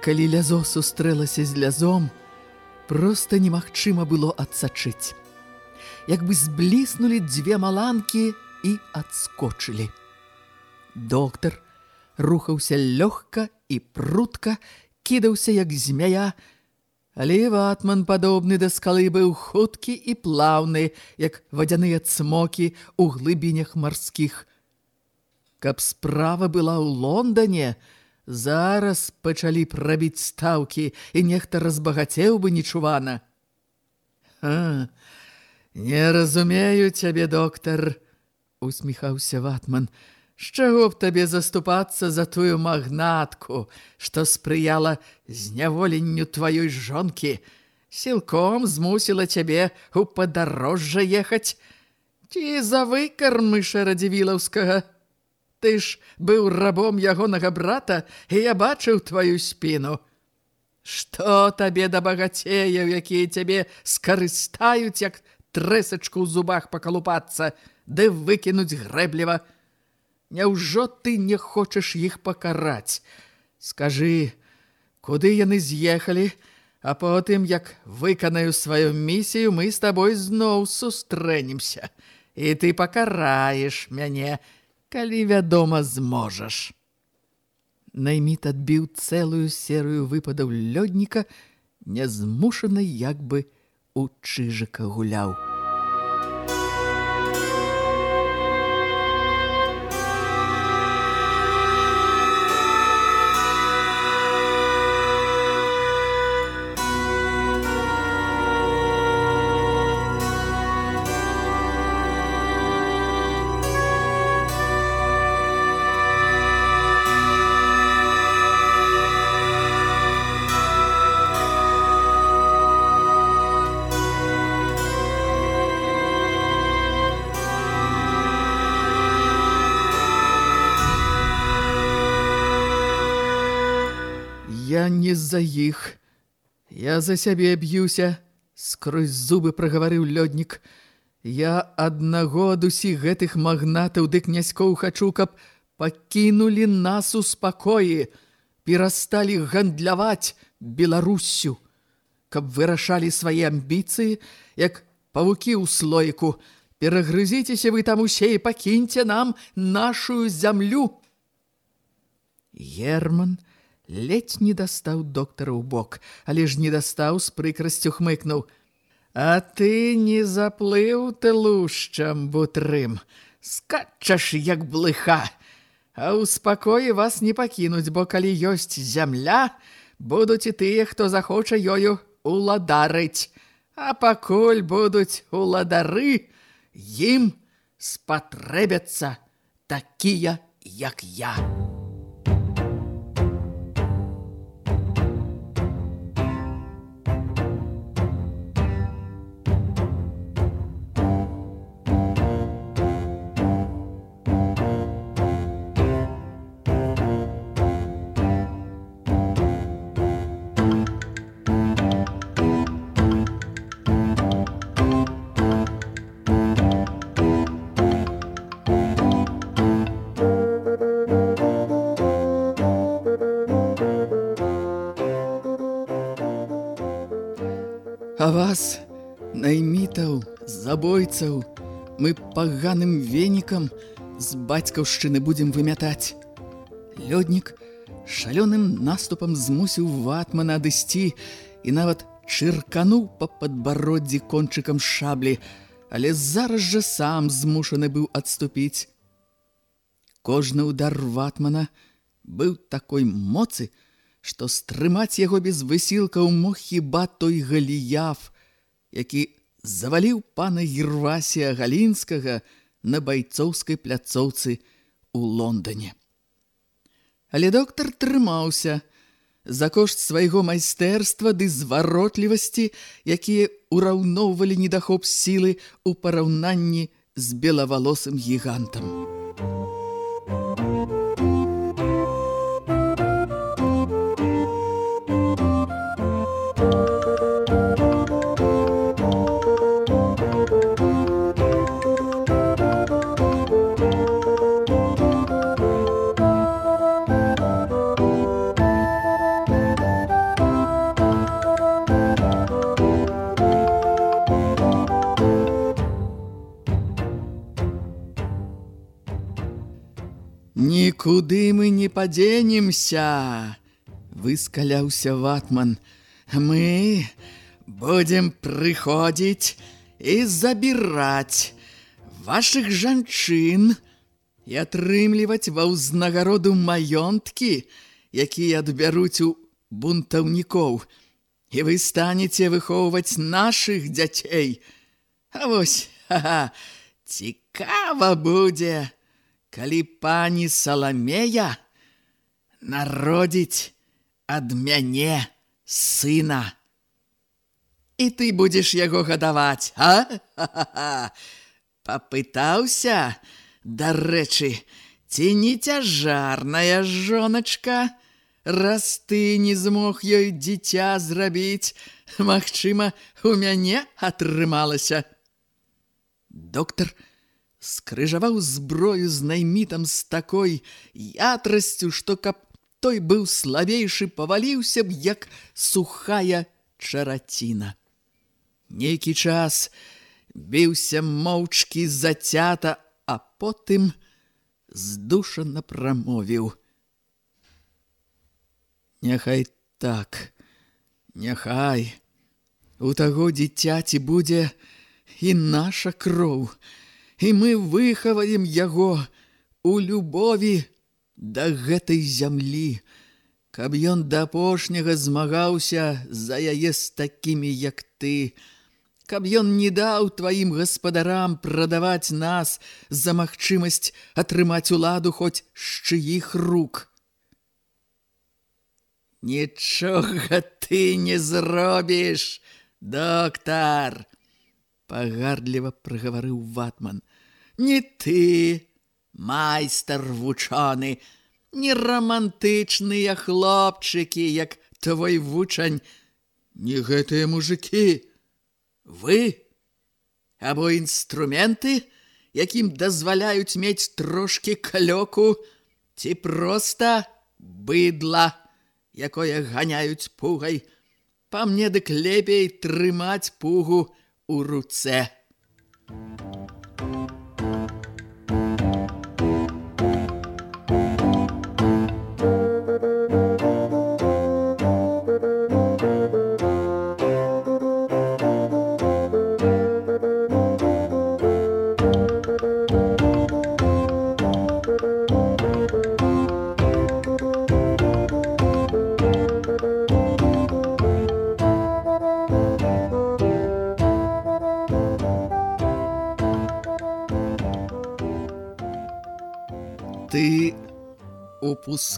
Калі лязо сустрэлася з лязом, проста немагчыма было адсачыць. Як бы збліснулі дзве маланкі і адскочылі. Доктар рухаўся лёгка і прутка, кідаўся як змяя, але ватман падобны да скалы быў хуткі і плаўны, як вадзяныя цмокі ў глыбінях марскіх. Каб справа была ў Лондане, Зараз пачалі прабіць стаўкі, і нехта разбагацеў бы нечувана. А, не разумею цябе, доктар, усміхаўся ватман. З чаго б табе заступацца за тую магнатку, што спрыяла зняволенню тваёй жонкі, сілком змусіла цябе ў падарожжа ехаць, ці за выкармыша радзівілаўскага? Ты ж быў рабом ягонага брата, і я бачыў тваю спіну. Што табе да багацеяў, якія цябе скарыстаюць, як трэсачку ў зубах пакалупацца, ды выкінуць грэбліва? Няўжо ты не хочаш іх пакараць? Скажы, куды яны з'ехалі, а потым, як выканаю сваю місію, мы з табой зноў сустрэнемся, і ты пакараеш мяне, калі вядома зможаш. Найміт адбіў цэлую серыю выпадаў лёдніка, нязмушаны як бы у чыжыка гуляў. Не з-за іх. Я за сябе б'юся, скрозь зубы прагаварыў лёднік. Я аднаго ад усіх гэтых магнатаў ды князькоў хачу, каб пакінулі нас у спакоі, перасталі гандляваць Беларуссю, каб вырашалі свае амбіцыі, як павукі ў слоіку. Перагрызіцеся вы там усе і пакіньце нам нашу зямлю. Герман ледь не дастаў доктара ў бок, але ж не дастаў з прыкрасцю хмыкнуў. А ты не заплыў ты лушчам бутрым, скачаш як блыха. А ў спакоі вас не пакінуць, бо калі ёсць зямля, будуць і тыя, хто захоча ёю уладарыць. А пакуль будуць уладары, ім спатрэбяцца такія, як я. Вас, наймітаў, забойцаў, мы паганым венікам з бацькаўшчыны будзем вымятаць. Лёднік шалёным наступам змусіў ватмана адысці і нават чыркануў па падбароддзі кончыкам шаблі, але зараз жа сам змушаны быў адступіць. Кожны удар ватмана быў такой моцы, што стрымаць яго без высілкаў мог хіба той галіяф, які заваліў пана Ервасія Галінскага на байцоўскай пляцоўцы ў Лондоне. Але доктар трымаўся за кошт свайго майстэрства ды зваротлівасці, якія ўраўноўвалі недахоп сілы ў параўнанні з белавалосым гігантам. Падзенемся, выскаляўся ватман. Мы будем прыходзіць і забіраць вашых жанчын і атрымліваць ва ўзнагароду маёнткі, якія адбяруць у бунтаўнікоў. І вы станеце выхоўваць нашых дзяцей. А вось, ха-ха, цікава будзе калі пані Саламея народзіць ад мяне сына. І ты будзеш яго гадаваць, а? Папытаўся, дарэчы, ці не цяжарная жоначка, раз ты не змог ёй дзіця зрабіць, магчыма, у мяне атрымалася. Доктор скрыжаваў зброю з наймітам з такой ятрасцю, што каб той быў слабейшы, паваліўся б, як сухая чараціна. Нейкі час біўся моўчкі зацята, а потым здушана прамовіў. Няхай так, няхай, у таго дзіцяці будзе і наша кроў, і мы выхаваем яго у любові да гэтай зямлі, каб ён да апошняга змагаўся за яе з такімі, як ты, каб ён не даў тваім гаспадарам прадаваць нас за магчымасць атрымаць уладу хоць з чыіх рук. Нічога ты не зробіш, доктар, пагардліва прагаварыў ватман. Не ты, майстар вучоны, не романтычныя хлопчыкі, як твой вучань, не гэтыя мужыкі. Вы або інструменты, якім дазваляюць мець трошкі калёку, ці проста быдла, якое ганяюць пугай. Па мне дык лепей трымаць пугу у руцэ. Ты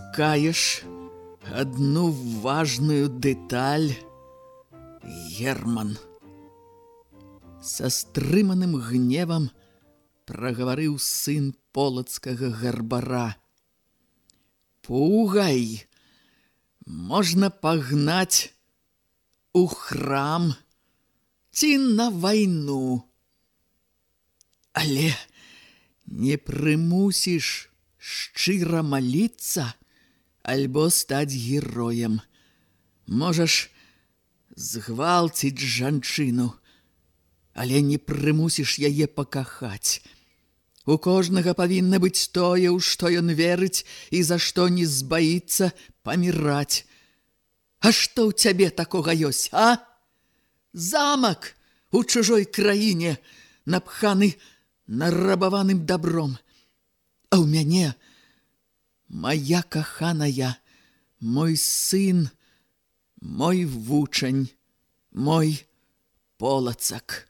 упускаешь одну важную деталь, Герман. Со стрыманым гневом проговорил сын полоцкого гарбара. Пугай, можно погнать у храм ці на войну. Але не прымусіш шчыра маліцца альбо стаць героем. Можаш згвалціць жанчыну, але не прымусіш яе пакахаць. У кожнага павінна быць тое, у што ён верыць і за што не збаіцца паміраць. А што ў цябе такога ёсць, а? замак у чужой краіне, напханы нарабаваным добром. А ў мяне моя каханая, мой сын, мой вучань, мой полацак.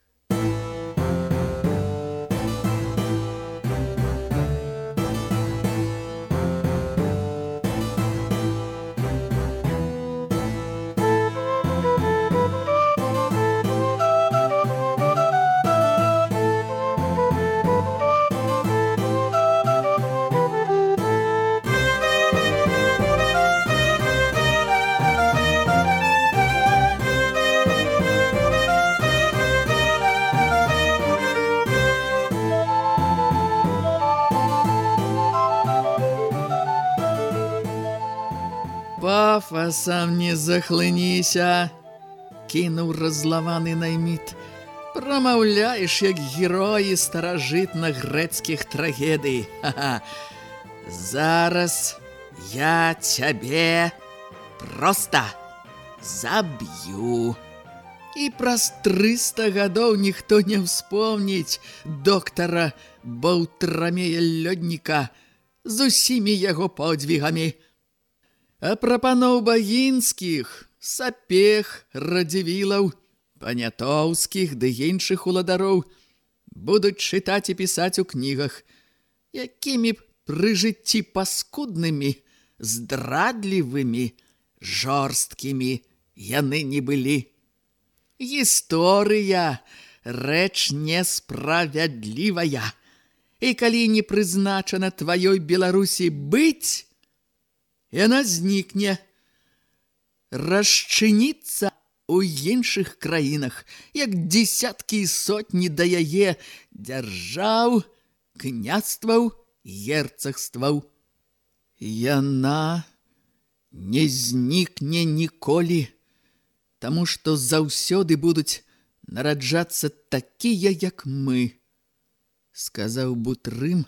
Пафасам не захлыніся, кінуў разлаваны найміт. Прамаўляеш, як героі старажытна-грэцкіх трагедый. Ха-ха. Зараз я цябе проста заб'ю. І праз 300 гадоў ніхто не ўспомніць доктара Баўтрамея Лёдніка з усімі яго подзвігамі. А прапаноў багінскіх, сапех, радзівілаў, панятоўскіх ды іншых уладароў будуць чытаць і пісаць у кнігах, якімі б пры жыцці паскуднымі, здрадлівымі, жорсткімі яны не былі. Гісторыя рэч несправядлівая. І калі не прызначана тваёй Беларусі быць, яна знікне, расчыніцца ў іншых краінах, як дзесяткі і сотні да яе дзяржаў, княстваў, герцагстваў. Яна не знікне ніколі, таму што заўсёды будуць нараджацца такія, як мы, сказаў Бутрым,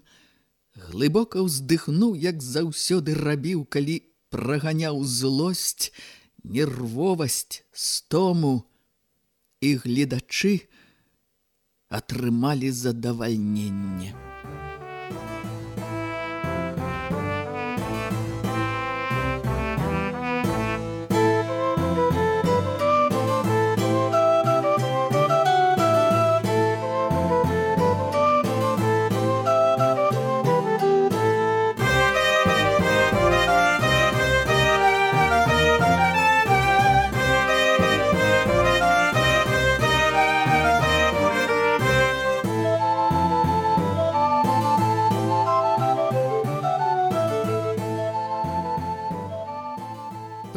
глыбока ўздыхнуў, як заўсёды рабіў, калі праганяў злосць, нервовасць, стому, і гледачы атрымалі задавальненне.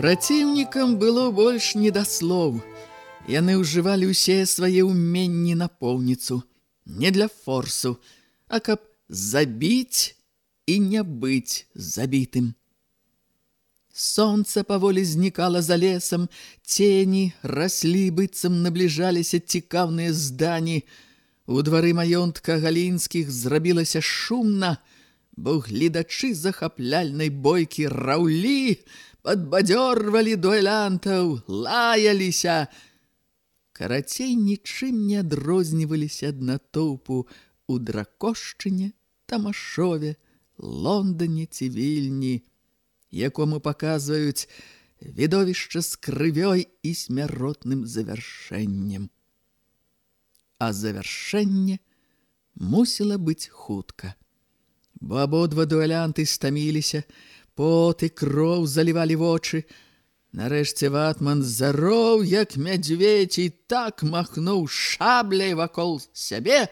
Праціўнікам было больш не да слоў. Яны ўжывалі ўсе свае ўменні на поўніцу, не для форсу, а каб забіць і не быць забітым. Сонца паволі знікала за лесам, цені раслі быццам набліжаліся цікаўныя здані. У двары маёнтка галінскіх зрабілася шумна, бо гледачы захапляльнай бойкі раўлі, падбадзёрвалі дуэлянтаў, лаяліся. Карацей, нічым не адрозніваліся ад натоўпу у дракошчыне, тамашове, Лондоне ці вільні, якому паказваюць відовішча з крывёй і смяротным завяршэннем. А завяршэнне мусіла быць хутка, бо абодва дуэлянты стаміліся, Пот і кроў залівалі вочы. Нарэшце ватман зароў, як мядзведь, і так махнуў шабляй вакол сябе,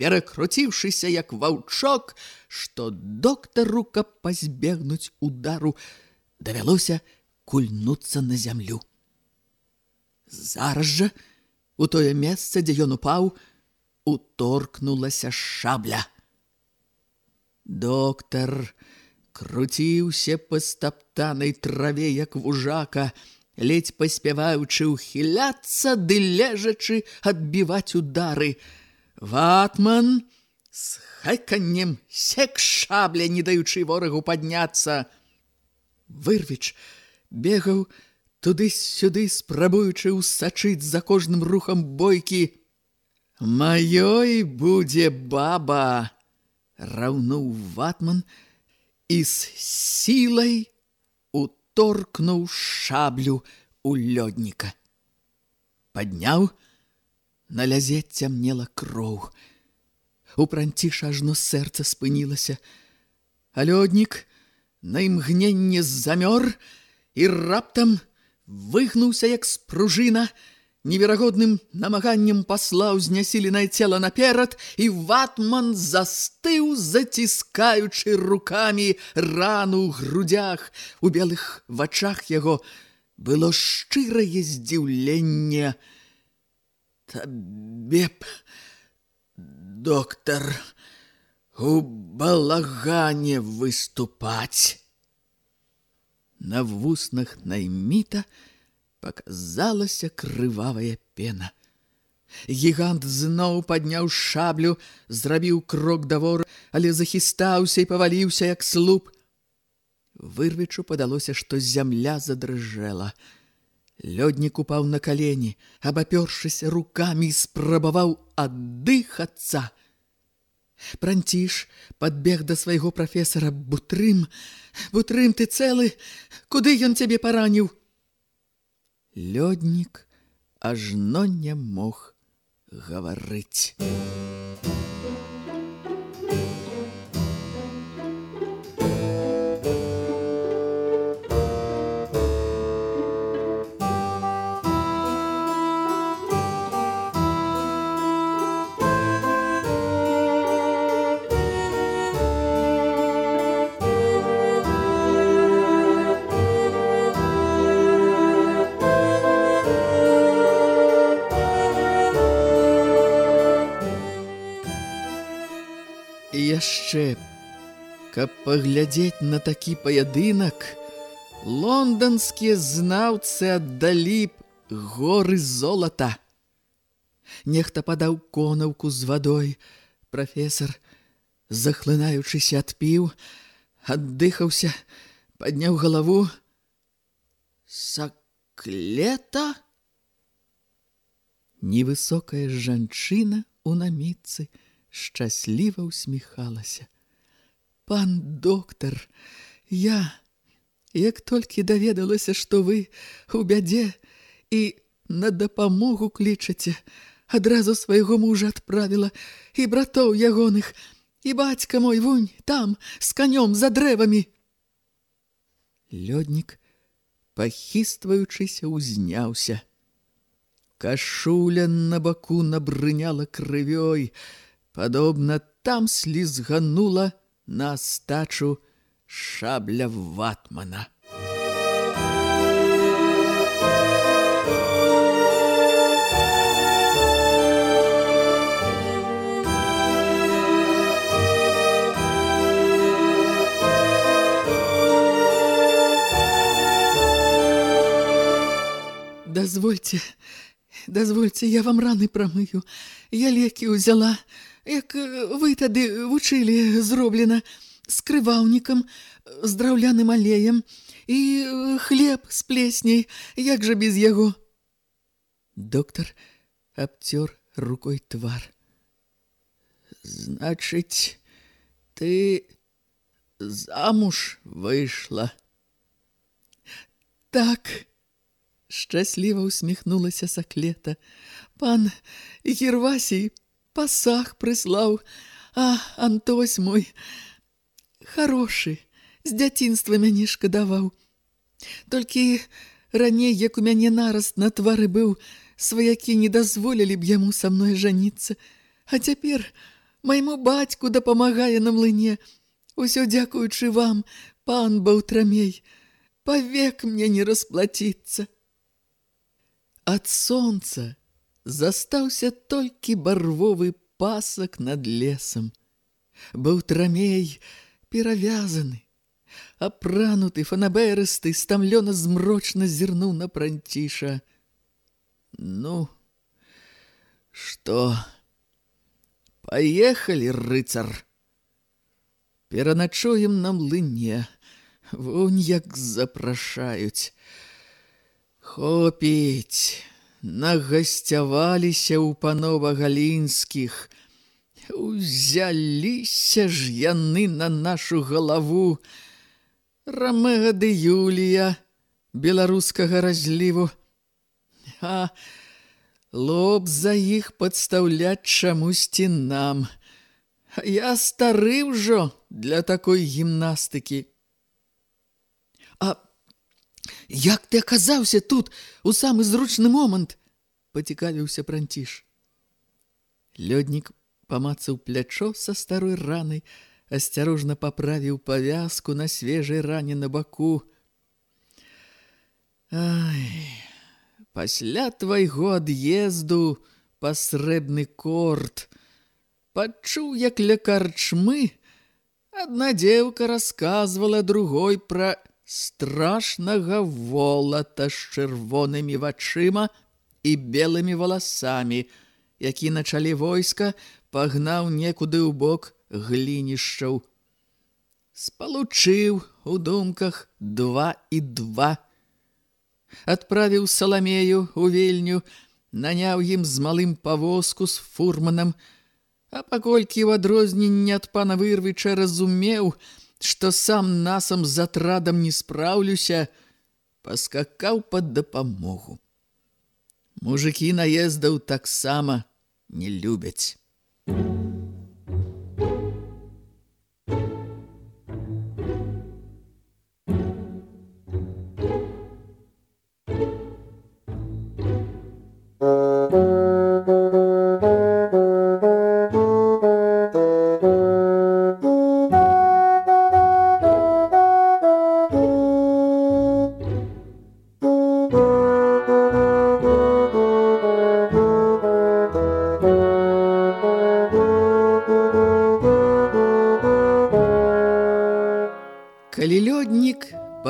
перакруціўшыся як ваўчок, што доктару, каб пазбегнуць удару, давялося кульнуцца на зямлю. Зараз жа у тое месца, дзе ён упаў, уторкнулася шабля. Доктар круціўся па стаптанай траве, як вужака, ледзь паспяваючы ўхіляцца ды лежачы адбіваць удары. Ватман з хайканнем сек шабля, не даючы ворагу падняцца. Вырвіч бегаў туды-сюды спрабуючы ўсачыць за кожным рухам бойкі. «Маёй будзе баба!» — раўнуў ватман і з сілай уторкнуў шаблю у лёдніка. Падняў, на лязе цямнела кроў. У пранціша ажно сэрца спынілася, а лёднік на імгненне замёр і раптам выгнуўся як спружына, неверагодным намаганнем паслаў знясіленае цела наперад, і ватман застыў, заціскаючы рукамі рану ў грудях. У белых вачах яго было шчырае здзіўленне. Табе б, доктар, у балагане выступаць. На вуснах найміта показалася крывавая пена. Гігант зноў падняў шаблю, зрабіў крок да вора, але захістаўся і паваліўся, як слуп. Вырвічу падалося, што зямля задрыжэла. Лёднік упаў на калені, абапёршыся рукамі, спрабаваў аддыхацца. Пранціш падбег да свайго прафесара Бутрым. Бутрым, ты цэлы? Куды ён цябе параніў? Лёднік ажно не мог гаварыць. Паглядзець на такі паядынак, лонданскія знаўцы аддалі б горы золата. Нехта падаў конаўку з вадой. Прафесар, захлынаючыся, адпіў, аддыхаўся, падняў галаву. Саклета? Невысокая жанчына у наміцы – шчасліва усміхалася. Пан доктар, я, як толькі даведалася, што вы у бядзе і на дапамогу клічаце, адразу свайго мужа адправіла і братоў ягоных, і бацька мой вунь там з канём за дрэвамі. Лёднік, пахістваючыся, узняўся. Кашуля на баку набрыняла крывёй, Падобна там слізганула на стачу шабля ватмана. Дазвольце, дазвольце, я вам раны прамыю. Я лекі ўзяла, як вы тады вучылі зроблена з крываўнікам, з драўляным алеем і хлеб з плесняй, як жа без яго. Доктар абцёр рукой твар. Значыць, ты замуж выйшла. Так, шчасліва усміхнулася саклета. Пан Гервасій пасах прыслаў, а Антось мой хорошы, з дзяцінства мяне шкадаваў. Толькі раней, як у мяне нараз на твары быў, сваякі не дазволілі б яму са мной жаніцца. А цяпер майму бацьку дапамагае на млыне. Усё дзякуючы вам, пан Баўтрамей, павек мне не расплаціцца. Ад сонца застаўся толькі барвовы пасак над лесам. Быў трамей перавязаны, апрануты фанаберысты, стамлёна змрочна зірнуў на пранціша. Ну, што, паехалі, рыцар. Пераначуем на млыне, вунь як запрашаюць. Хопіць, нагасцяваліся ў панова галінскіх. Узяліся ж яны на нашу галаву. Рамега ды Юлія беларускага разліву. А лоб за іх падстаўляць чамусьці нам. Я стары ўжо для такой гімнастыкі. А як ты аказаўся тут у самы зручны момант? Пацікавіўся пранціш. Лёднік памацаў плячо са старой ранай, асцярожна паправіў павязку на свежай ране на баку. Ай, пасля твайго ад'езду па срэбны корт пачуў, як ля карчмы адна дзеўка расказвала другой пра страшнага волата з чырвонымі вачыма і белымі валасамі, які на чале войска пагнаў некуды ў бок глінішчаў. Спалучыў у думках два і два. Адправіў саламею у вельню, наняў ім з малым павозку з фурманам, а паколькі ў адрозненне ад пана Вырвіча разумеў, што сам насам з атрадам не спраўлюся, паскакаў пад дапамогу. Мужыкі наездаў таксама не любяць.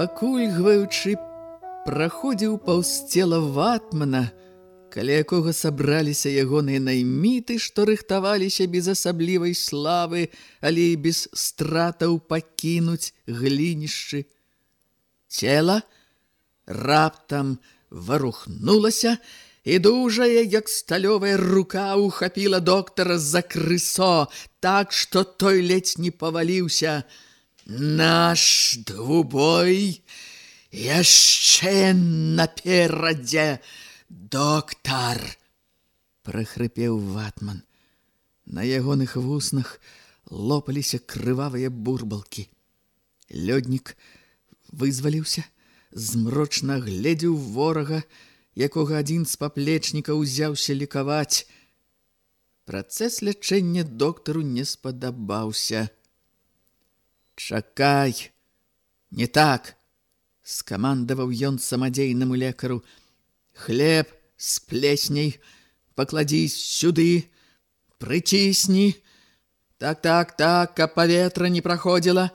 Пакульгваючы, праходзіў паўз цела ватмана, каля якога сабраліся ягоныя найміты, што рыхтаваліся без асаблівай славы, але і без стратаў пакінуць глінішчы. Цела раптам варухнулася, і дужая, як сталёвая рука, ухапіла доктара за крысо, так, што той ледзь не паваліўся. Наш двубой яшчэ наперадзе, доктар, прахрыпеў ватман. На ягоных вуснах лопаліся крывавыя бурбалкі. Лёднік вызваліўся, змрочна гледзеў ворага, якога адзін з паплечнікаў узяўся лікаваць. Працэс лячэння доктару не спадабаўся. Чакай, не так, скамандаваў ён самадзейнаму лекару. Хлеб з плесняй пакладзі сюды, прыцісні. Так, так, так, каб паветра не праходзіла.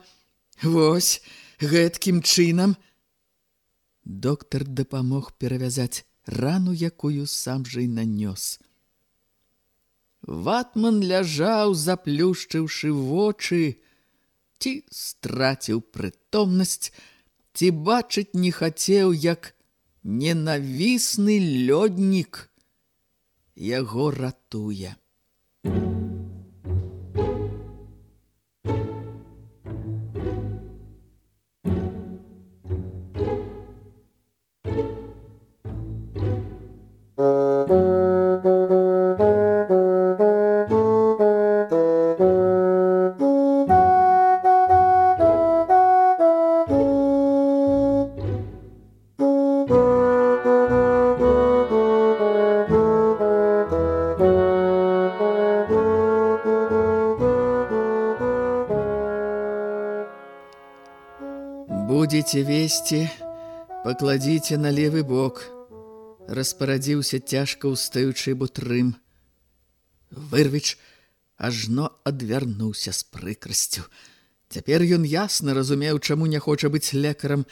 Вось гэткім чынам. Доктар дапамог перавязаць рану, якую сам жа і нанёс. Ватман ляжаў, заплюшчыўшы вочы, ці страціў прытомнасць, ці бачыць не хацеў, як ненавісны лёднік яго ратуе. будзеце весці, пакладзіце на левы бок. Распарадзіўся цяжка ўстаючы бутрым. Вырвіч ажно адвярнуўся з прыкрасцю. Цяпер ён ясна разумеў, чаму не хоча быць лекарам.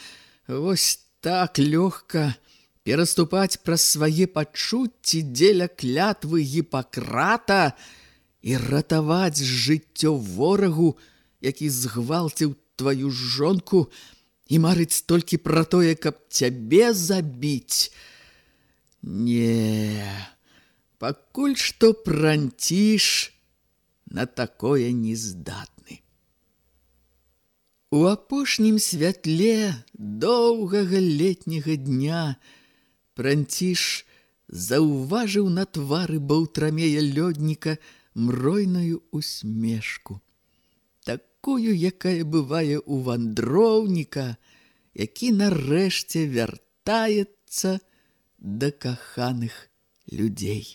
Вось так лёгка пераступаць праз свае пачуцці дзеля клятвы гіпакрата і ратаваць жыццё ворагу, які згвалціў тваю жонку, і марыць толькі пра тое, каб цябе забіць. Не, пакуль што пранціш на такое нездатны. У апошнім святле доўгага летняга дня пранціш заўважыў на твары баўтрамея лёдніка мройную усмешку такую, якая бывае у вандроўніка, які нарэшце вяртаецца да каханых людзей.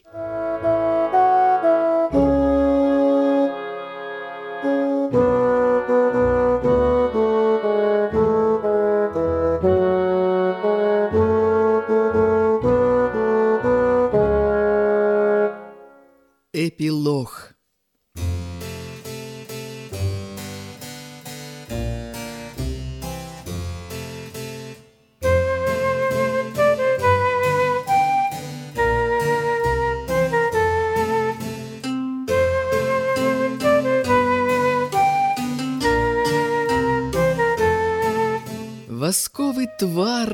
Эпілог твар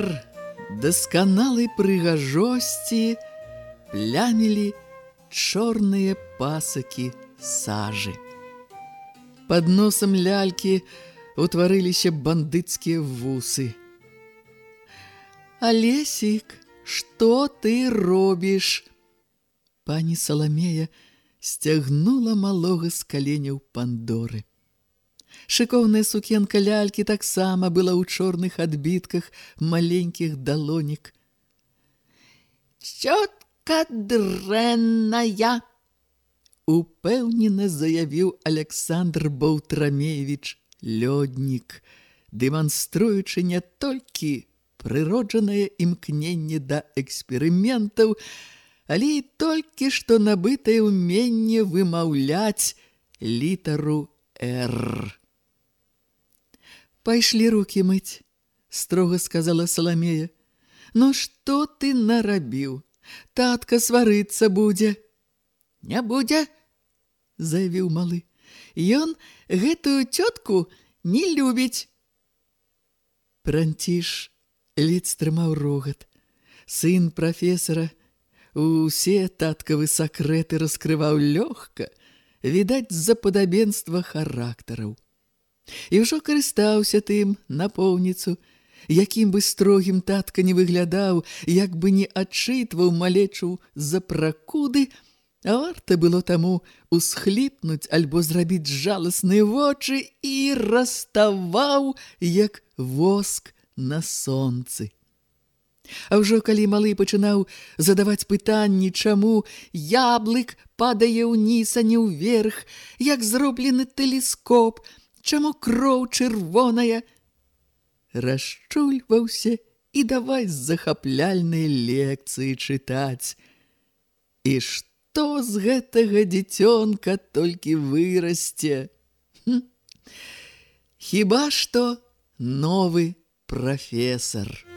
дасканалай прыгажосці плямілі чорныя пасакі сажы. Пад носам лялькі утварыліся бандыцкія вусы. Алесік, што ты робіш? Пані Саламея сцягнула малога з каленяў пандоры. Шыкоўная сукенка лялькі таксама была ў чорных адбітках маленькіх далонік. «Цётка дрэнная!» Упэўнена заявіў Александр Баўтрамеевич лёднік, дэманструючы не толькі прыроджанае імкненне да эксперыментаў, але і толькі што набытае ўменне вымаўляць літару «Р». Пайшлі рукі мыць, строга сказала Саламея. Ну што ты нарабіў? Татка сварыцца будзе. Не будзе, заявіў малы. Ён гэтую цётку не любіць. Пранціш ледзь трымаў рогат. Сын прафесара усе таткавы сакрэты раскрываў лёгка, відаць з-за падабенства характараў і ўжо карыстаўся тым напоўніцу, якім бы строгім татка не выглядаў, як бы не адчытваў малечу за пракуды, а варта было таму усхліпнуць альбо зрабіць жаласныя вочы і раставаў, як воск на сонцы. А ўжо калі малы пачынаў задаваць пытанні, чаму яблык падае ўніз, а не ўверх, як зроблены тэлескоп – чаму кроў чырвоная расчульваўся і давай захапляльныя лекцыі чытаць і што з гэтага дзіцёнка толькі вырасце хіба што новы прафесор